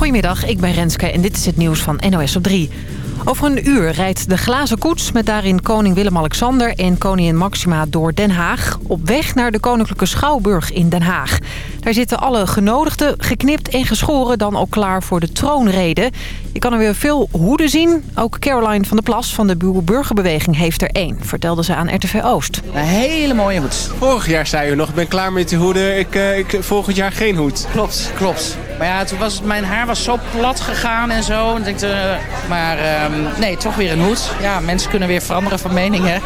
Goedemiddag, ik ben Renske en dit is het nieuws van NOS op 3. Over een uur rijdt de glazen koets met daarin koning Willem-Alexander en koningin Maxima door Den Haag... op weg naar de Koninklijke Schouwburg in Den Haag. Daar zitten alle genodigden geknipt en geschoren dan ook klaar voor de troonrede. Je kan er weer veel hoeden zien. Ook Caroline van der Plas van de Burgerbeweging heeft er één, vertelde ze aan RTV Oost. Een hele mooie hoed. Vorig jaar zei u nog, ik ben klaar met die hoeden, ik, uh, ik, volgend jaar geen hoed. Klopt, klopt. Maar ja, toen was mijn haar was zo plat gegaan en zo. En uh, maar uh, nee, toch weer een hoed. Ja, mensen kunnen weer veranderen van meningen.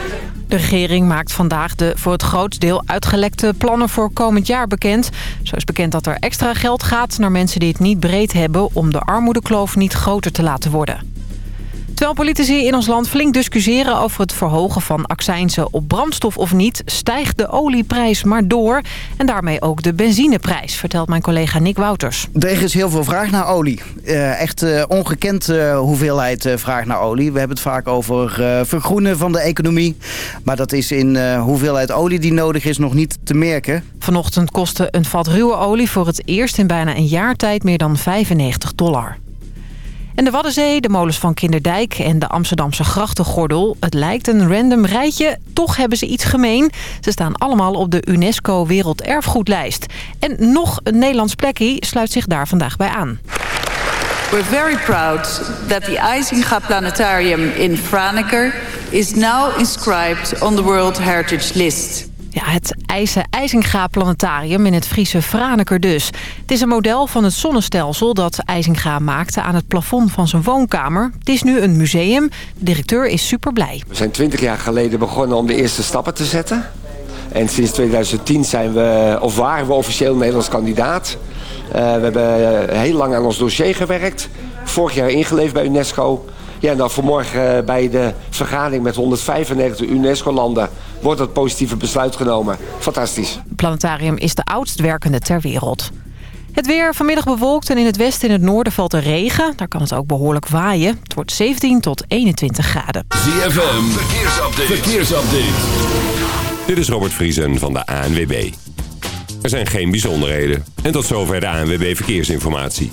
De regering maakt vandaag de voor het grootst deel uitgelekte plannen voor komend jaar bekend. Zo is bekend dat er extra geld gaat naar mensen die het niet breed hebben... om de armoedekloof niet groter te laten worden. Terwijl politici in ons land flink discussiëren over het verhogen van accijnzen op brandstof of niet... stijgt de olieprijs maar door en daarmee ook de benzineprijs, vertelt mijn collega Nick Wouters. Er is heel veel vraag naar olie. Uh, echt uh, ongekend uh, hoeveelheid vraag naar olie. We hebben het vaak over vergroenen van de economie. Maar dat is in hoeveelheid olie die nodig is nog niet te merken. Vanochtend kostte een vat ruwe olie voor het eerst in bijna een jaar tijd meer dan 95 dollar. En de Waddenzee, de molens van Kinderdijk en de Amsterdamse grachtengordel. Het lijkt een random rijtje, toch hebben ze iets gemeen. Ze staan allemaal op de UNESCO Werelderfgoedlijst. En nog een Nederlands plekje sluit zich daar vandaag bij aan. We're very proud that the IJzinga Planetarium in Franeker is now inscribed on the World Heritage List. Ja, het IJse IJzinga Planetarium in het Friese Franeker dus. Het is een model van het zonnestelsel dat IJzinga maakte aan het plafond van zijn woonkamer. Het is nu een museum. De directeur is super blij. We zijn twintig jaar geleden begonnen om de eerste stappen te zetten. En sinds 2010 zijn we, of waren we officieel Nederlands kandidaat. Uh, we hebben heel lang aan ons dossier gewerkt. Vorig jaar ingeleverd bij UNESCO. Ja, en dan vanmorgen bij de vergadering met 195 UNESCO-landen wordt dat positieve besluit genomen. Fantastisch. Het planetarium is de oudst werkende ter wereld. Het weer vanmiddag bewolkt en in het westen en het noorden valt er regen. Daar kan het ook behoorlijk waaien. Het wordt 17 tot 21 graden. ZFM, verkeersupdate. verkeersupdate. Dit is Robert Vriesen van de ANWB. Er zijn geen bijzonderheden. En tot zover de ANWB Verkeersinformatie.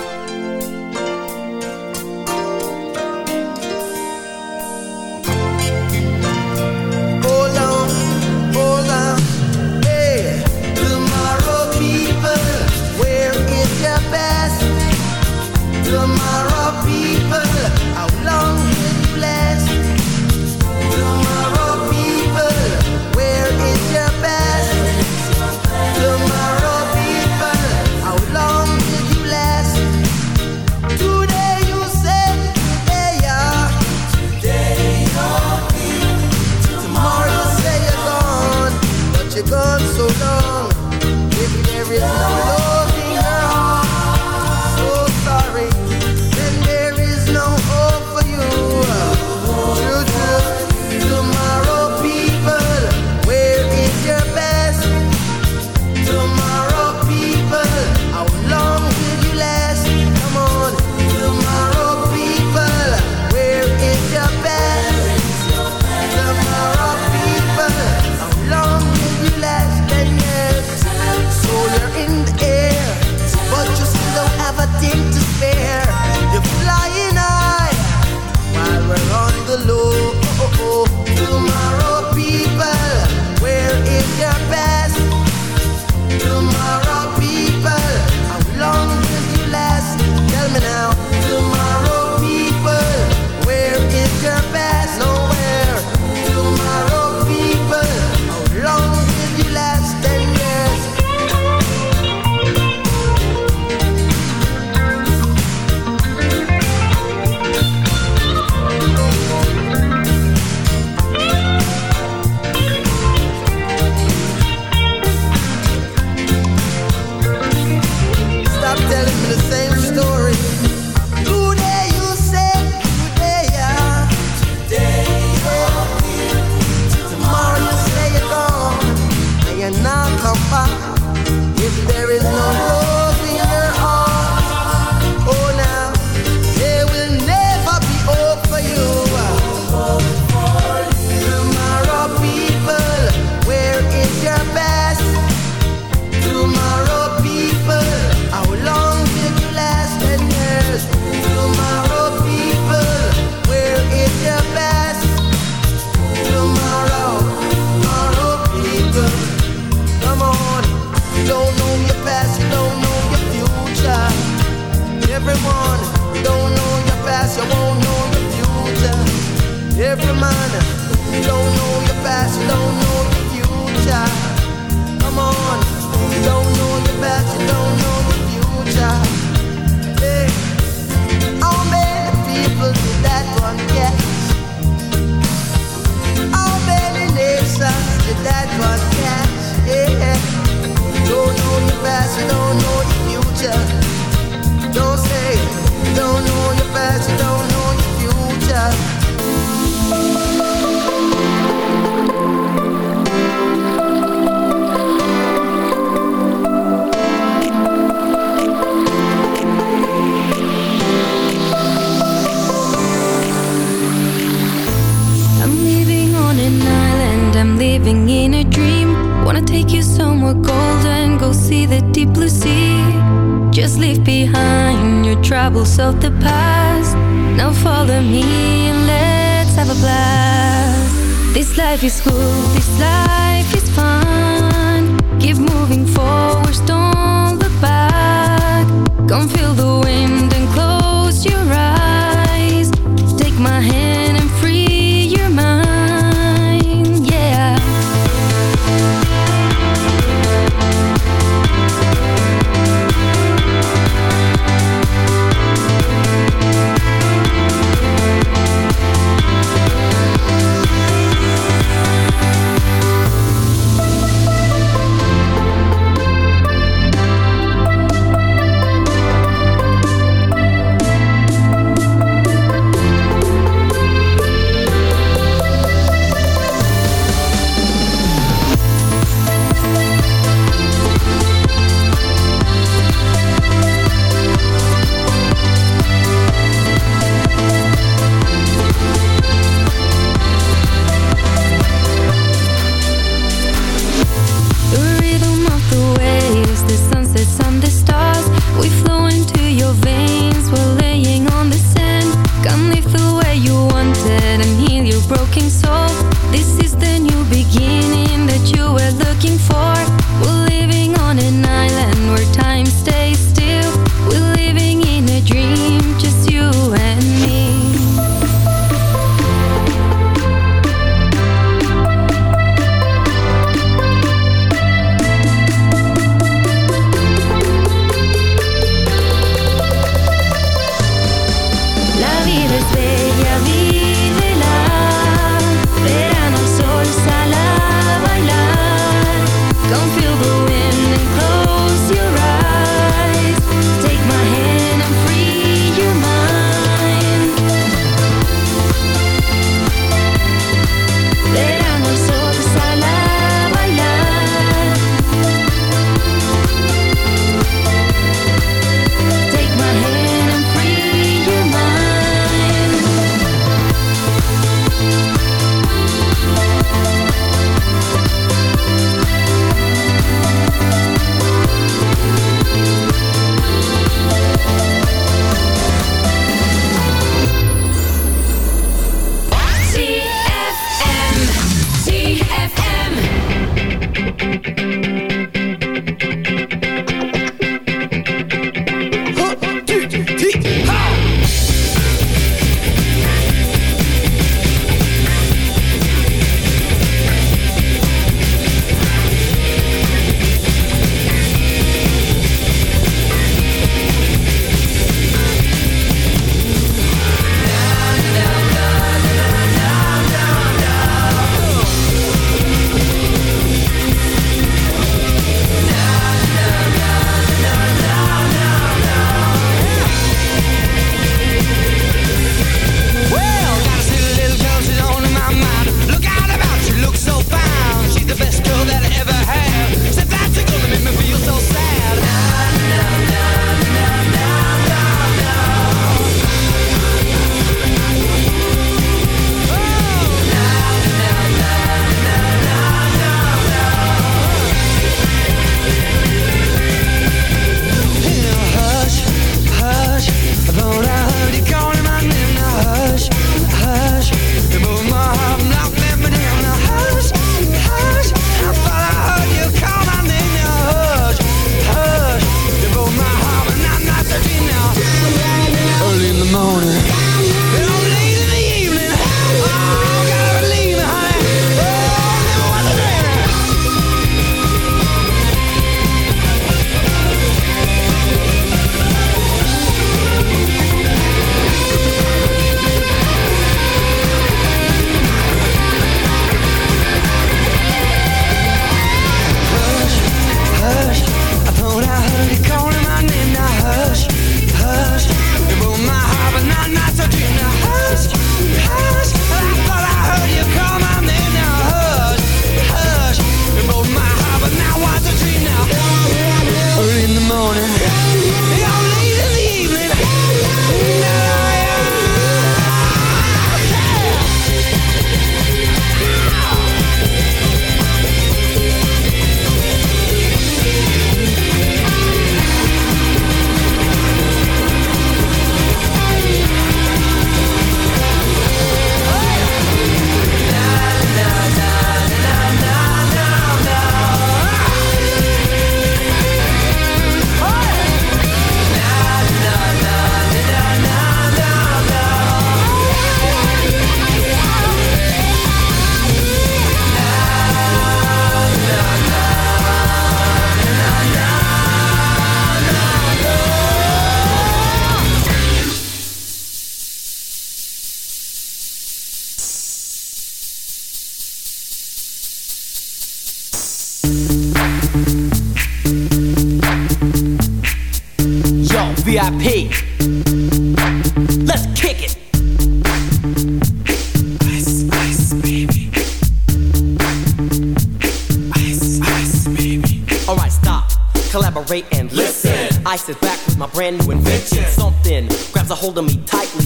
Collaborate and listen. Ice is back with my brand new invention. Something grabs a hold of me tightly.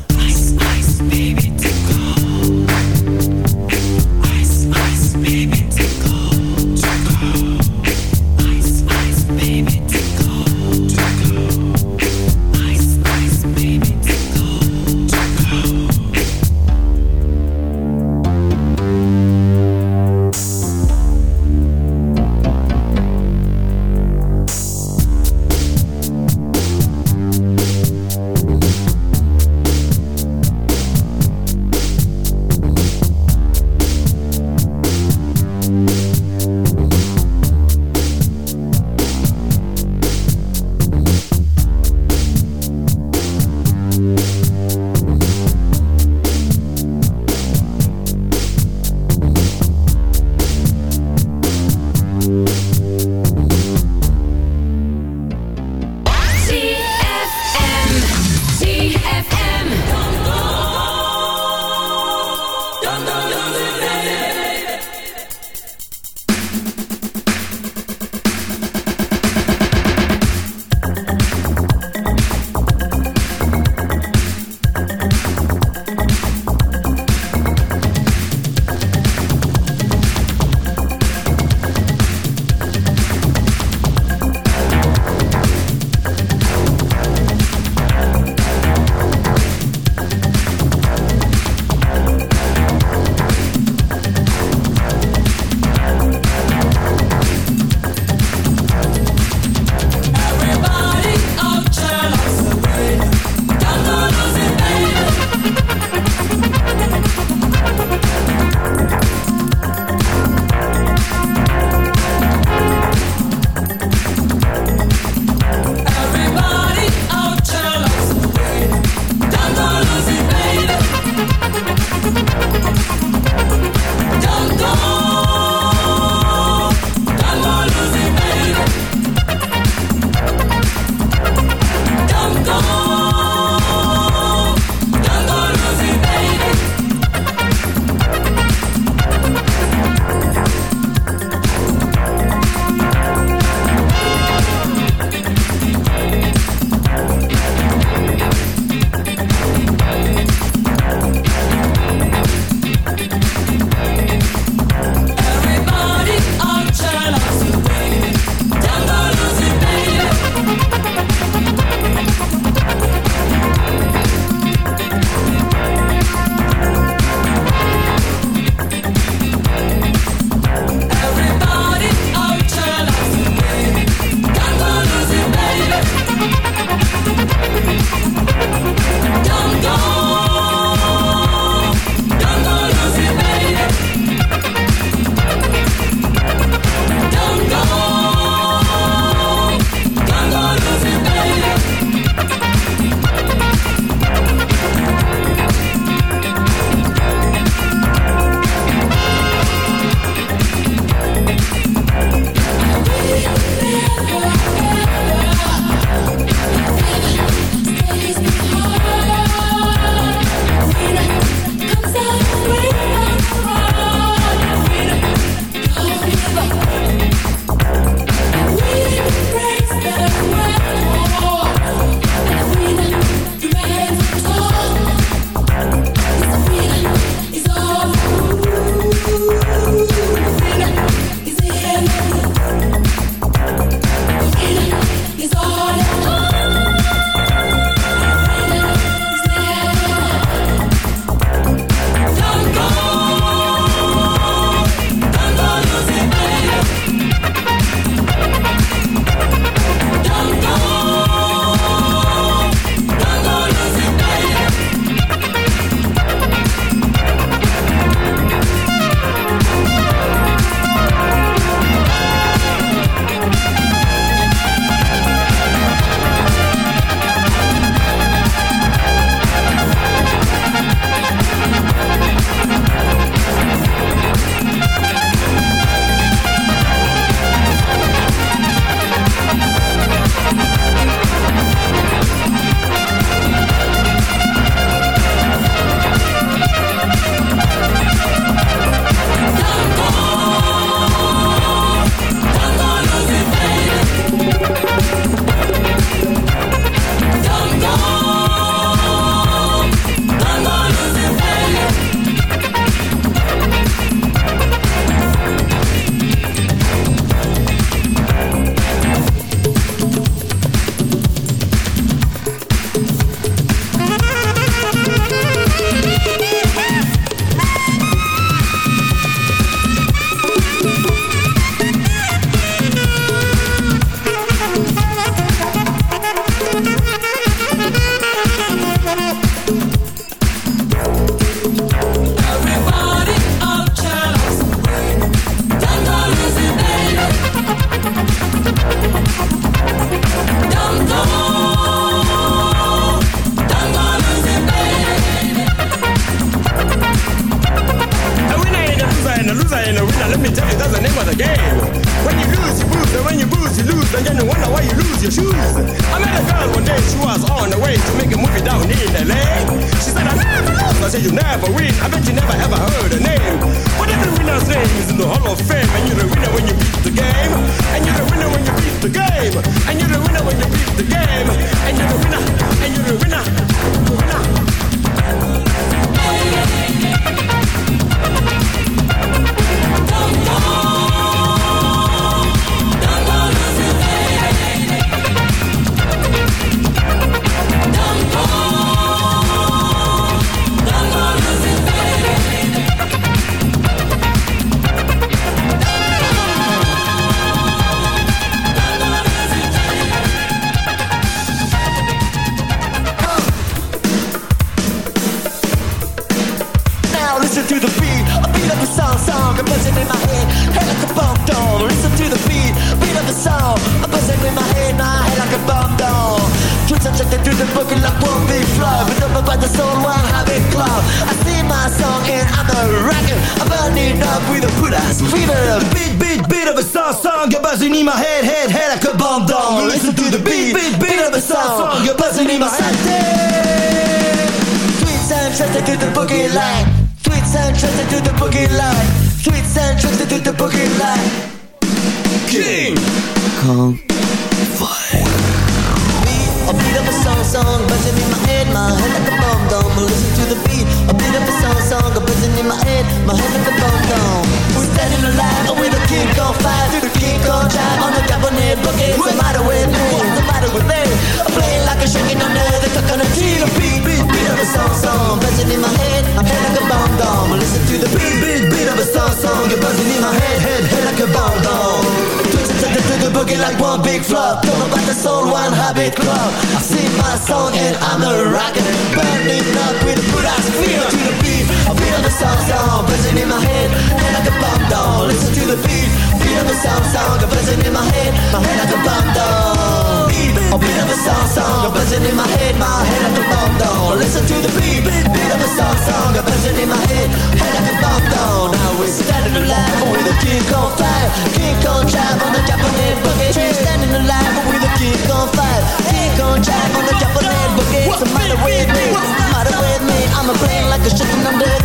listen to the beat, beat, beat of a song song, a version in my head Head up and bump down Now we're standing alive with a kick on fire. Kick on drive on the Japanese boogie We're standing alive with a kick on fire. Kick on drive on the Japanese boogie What's the matter with me? What's the matter with me? I'm a plane like a chicken under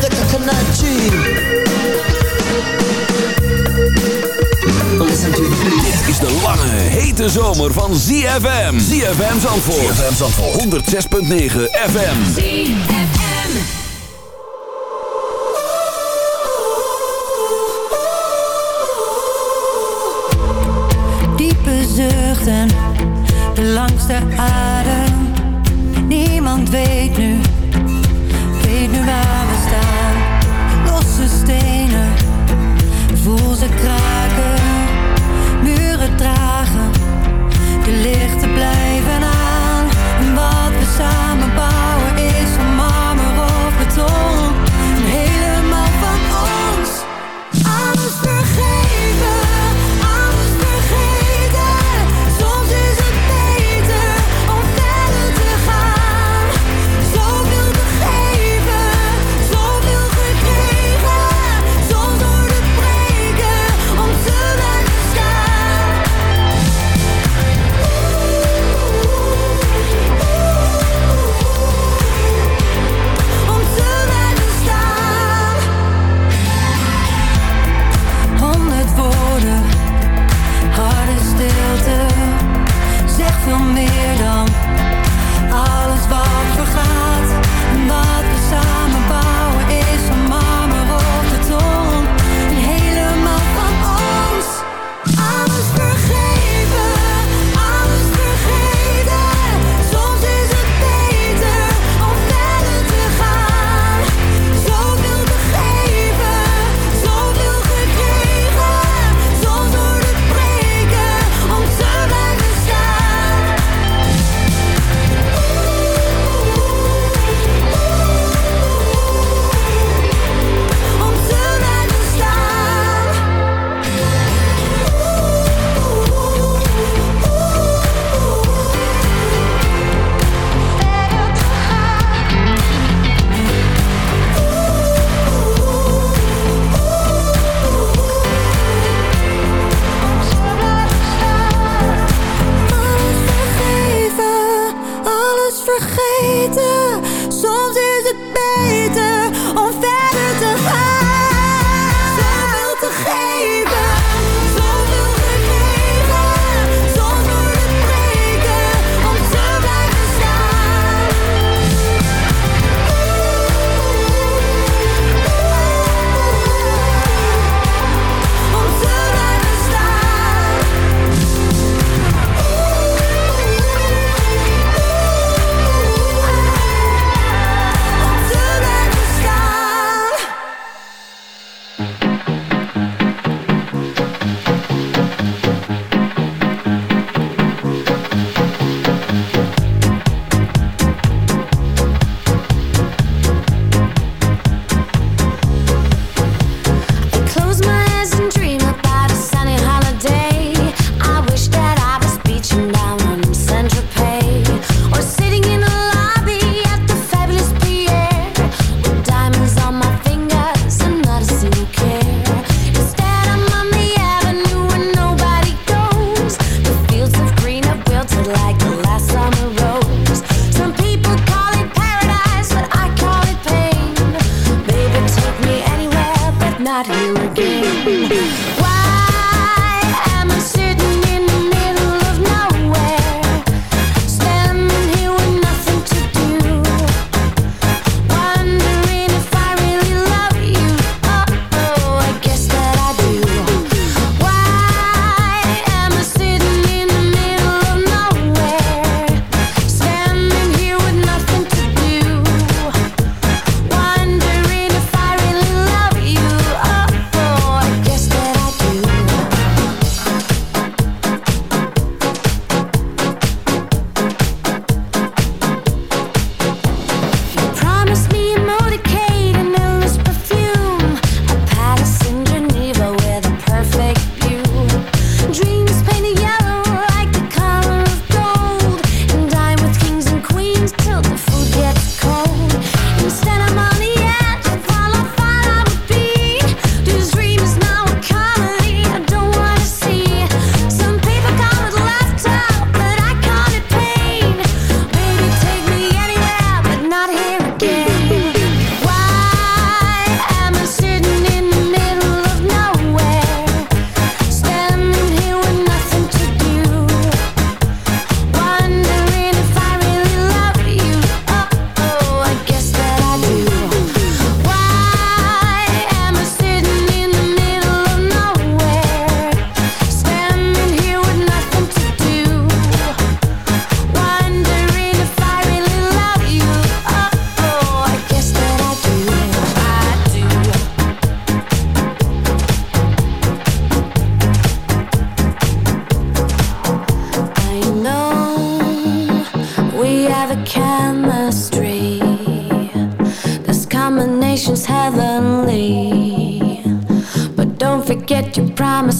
Dit is de lange, hete zomer van ZFM. ZFM Zandvoort. ZFM Zandvoort. 106.9 FM. ZFM. Diepe zuchten, de langste adem. Niemand weet nu, weet nu waar we staan. Losse stenen, voel ze kraken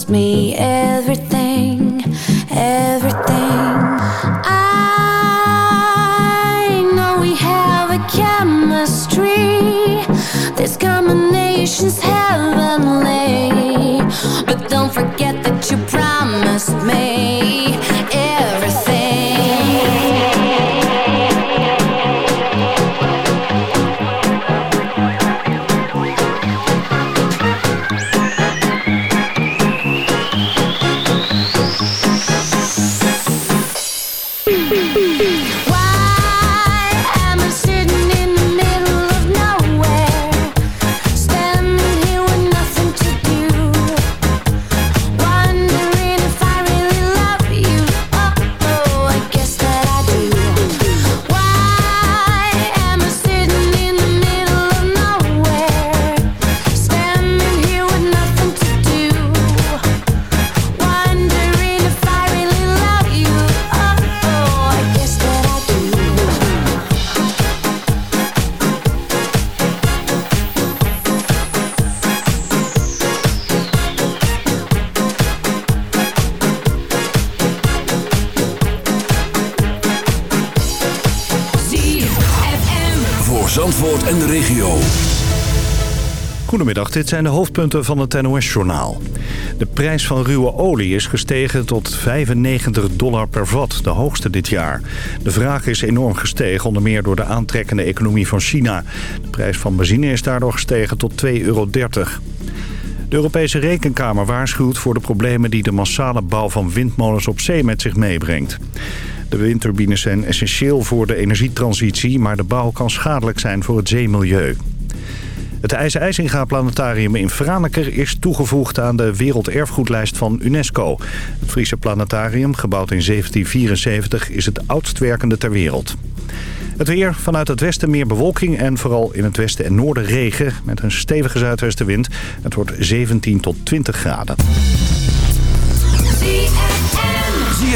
me Zandvoort en de regio. Goedemiddag, dit zijn de hoofdpunten van het NOS-journaal. De prijs van ruwe olie is gestegen tot 95 dollar per vat, de hoogste dit jaar. De vraag is enorm gestegen, onder meer door de aantrekkende economie van China. De prijs van benzine is daardoor gestegen tot 2,30 euro. De Europese Rekenkamer waarschuwt voor de problemen die de massale bouw van windmolens op zee met zich meebrengt. De windturbines zijn essentieel voor de energietransitie, maar de bouw kan schadelijk zijn voor het zeemilieu. Het IJzer IJsinga Planetarium in Franeker is toegevoegd aan de werelderfgoedlijst van UNESCO. Het Friese planetarium, gebouwd in 1774, is het oudst werkende ter wereld. Het weer, vanuit het westen meer bewolking en vooral in het westen en noorden regen... met een stevige zuidwestenwind. Het wordt 17 tot 20 graden.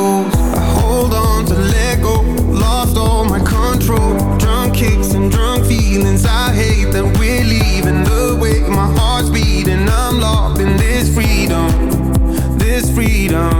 goes I hold on to let go Lost all my control. Drunk kicks and drunk feelings I hate that we're leaving The way my heart's beating. I'm locked in this freedom This freedom.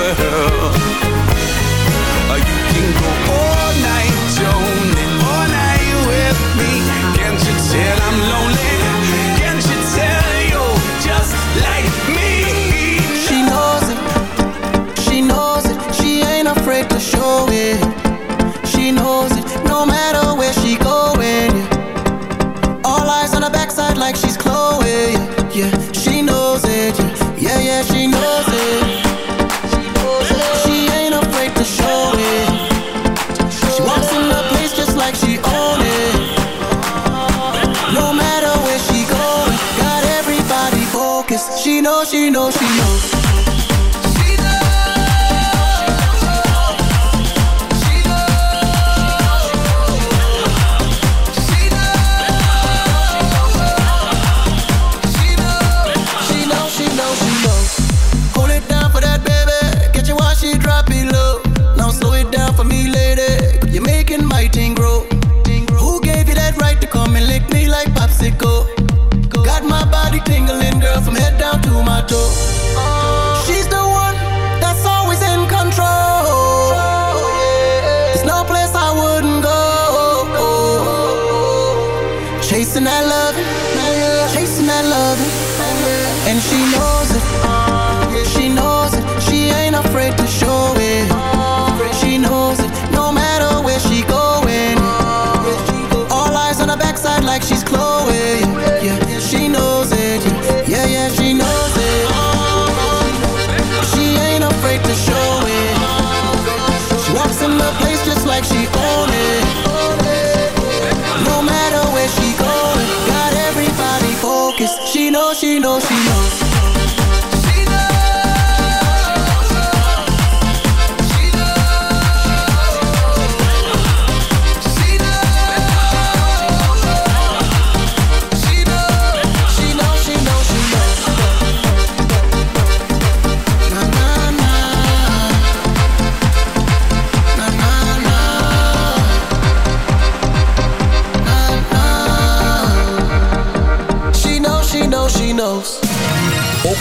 Eyes on a backside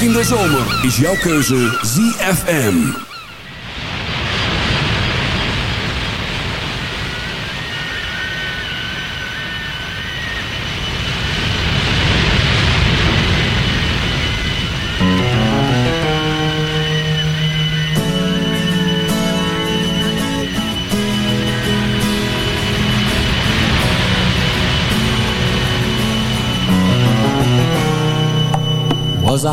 Ook in de zomer is jouw keuze ZFM. Was a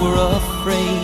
Were afraid,